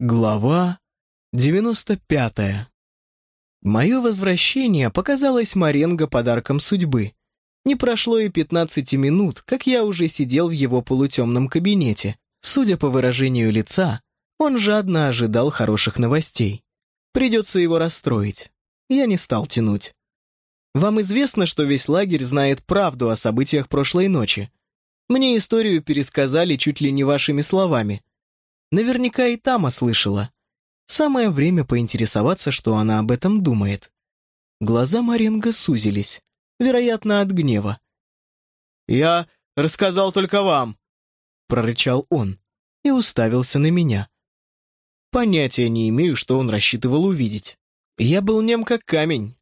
Глава 95. Мое возвращение показалось Маренго подарком судьбы. Не прошло и 15 минут, как я уже сидел в его полутемном кабинете. Судя по выражению лица, он жадно ожидал хороших новостей. Придется его расстроить. Я не стал тянуть. Вам известно, что весь лагерь знает правду о событиях прошлой ночи. Мне историю пересказали чуть ли не вашими словами. Наверняка и Тама слышала. Самое время поинтересоваться, что она об этом думает. Глаза Маренго сузились, вероятно, от гнева. «Я рассказал только вам», — прорычал он и уставился на меня. Понятия не имею, что он рассчитывал увидеть. Я был нем как камень.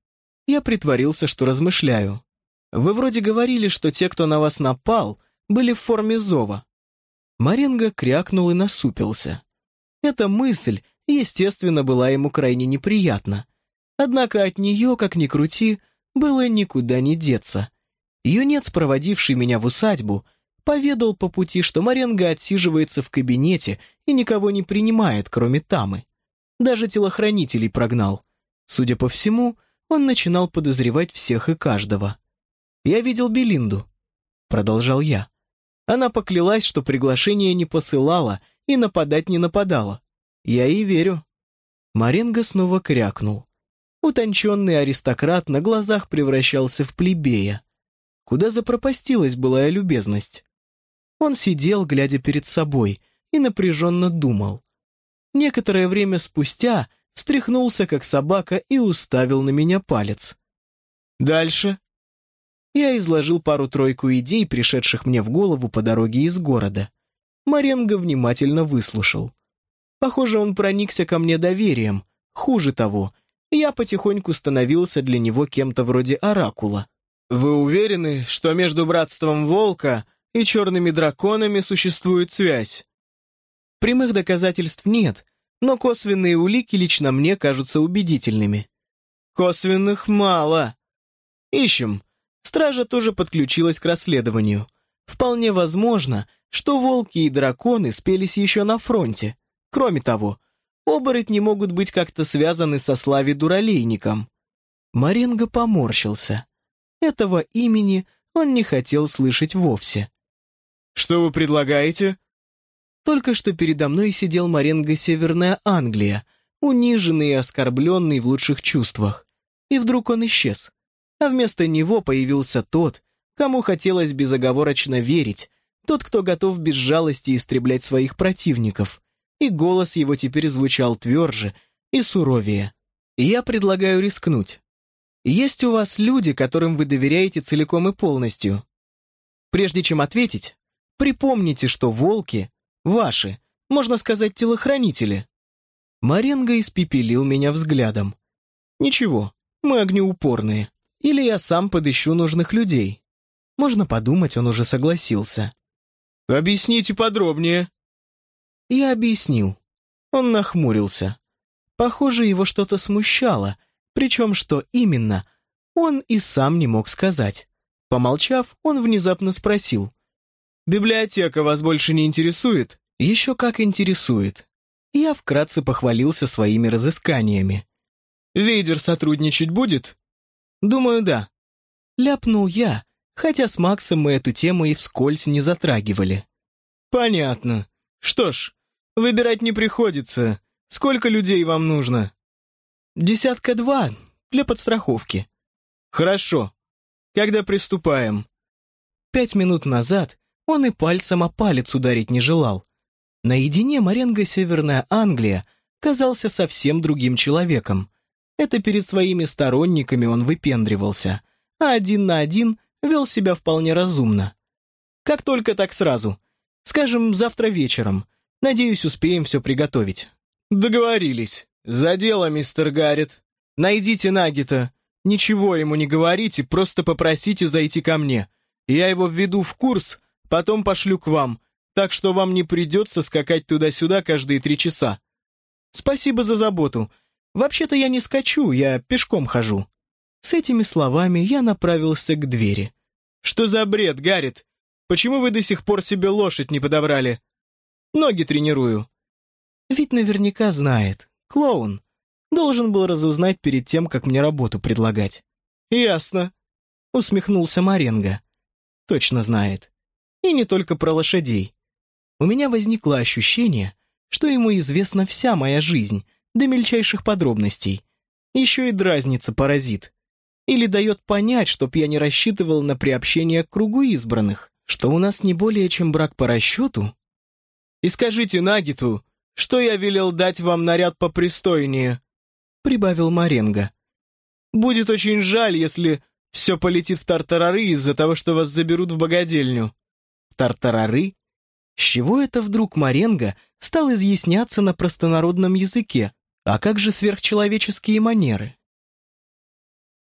Я притворился, что размышляю. Вы вроде говорили, что те, кто на вас напал, были в форме зова. Маренго крякнул и насупился. Эта мысль, естественно, была ему крайне неприятна. Однако от нее, как ни крути, было никуда не деться. Юнец, проводивший меня в усадьбу, поведал по пути, что Маренго отсиживается в кабинете и никого не принимает, кроме Тамы. Даже телохранителей прогнал. Судя по всему, он начинал подозревать всех и каждого. «Я видел Белинду», — продолжал я. Она поклялась, что приглашение не посылала и нападать не нападала. Я ей верю. Маренго снова крякнул. Утонченный аристократ на глазах превращался в плебея. Куда запропастилась былая любезность? Он сидел, глядя перед собой, и напряженно думал. Некоторое время спустя встряхнулся, как собака, и уставил на меня палец. «Дальше?» Я изложил пару-тройку идей, пришедших мне в голову по дороге из города. Маренго внимательно выслушал. Похоже, он проникся ко мне доверием. Хуже того, я потихоньку становился для него кем-то вроде оракула. «Вы уверены, что между братством Волка и черными драконами существует связь?» Прямых доказательств нет, но косвенные улики лично мне кажутся убедительными. «Косвенных мало. Ищем. Стража тоже подключилась к расследованию. Вполне возможно, что волки и драконы спелись еще на фронте. Кроме того, оборотни могут быть как-то связаны со Слави Дуралейником. Маренго поморщился. Этого имени он не хотел слышать вовсе. «Что вы предлагаете?» Только что передо мной сидел Маренго Северная Англия, униженный и оскорбленный в лучших чувствах. И вдруг он исчез а вместо него появился тот, кому хотелось безоговорочно верить, тот, кто готов без жалости истреблять своих противников. И голос его теперь звучал тверже и суровее. Я предлагаю рискнуть. Есть у вас люди, которым вы доверяете целиком и полностью? Прежде чем ответить, припомните, что волки — ваши, можно сказать, телохранители. Маренго испепелил меня взглядом. Ничего, мы огнеупорные. Или я сам подыщу нужных людей. Можно подумать, он уже согласился. «Объясните подробнее». Я объяснил. Он нахмурился. Похоже, его что-то смущало, причем что именно, он и сам не мог сказать. Помолчав, он внезапно спросил. «Библиотека вас больше не интересует?» «Еще как интересует». Я вкратце похвалился своими разысканиями. «Вейдер сотрудничать будет?» «Думаю, да». Ляпнул я, хотя с Максом мы эту тему и вскользь не затрагивали. «Понятно. Что ж, выбирать не приходится. Сколько людей вам нужно?» «Десятка два, для подстраховки». «Хорошо. Когда приступаем?» Пять минут назад он и пальцем о палец ударить не желал. Наедине Маренго Северная Англия казался совсем другим человеком. Это перед своими сторонниками он выпендривался, а один на один вел себя вполне разумно. Как только так сразу. Скажем, завтра вечером. Надеюсь, успеем все приготовить. Договорились. За дело, мистер Гаррет. Найдите Нагита. Ничего ему не говорите, просто попросите зайти ко мне. Я его введу в курс, потом пошлю к вам, так что вам не придется скакать туда-сюда каждые три часа. Спасибо за заботу. Вообще-то я не скачу, я пешком хожу». С этими словами я направился к двери. «Что за бред, Гаррит? Почему вы до сих пор себе лошадь не подобрали?» «Ноги тренирую». Ведь наверняка знает. Клоун. Должен был разузнать перед тем, как мне работу предлагать. «Ясно», — усмехнулся Маренго. «Точно знает. И не только про лошадей. У меня возникло ощущение, что ему известна вся моя жизнь, до мельчайших подробностей. Еще и дразнится паразит. Или дает понять, чтоб я не рассчитывал на приобщение к кругу избранных, что у нас не более чем брак по расчету. И скажите Нагиту, что я велел дать вам наряд попристойнее, прибавил Маренго. Будет очень жаль, если все полетит в тартарары из-за того, что вас заберут в богадельню. Тартарары? С чего это вдруг Маренго стал изъясняться на простонародном языке? А как же сверхчеловеческие манеры?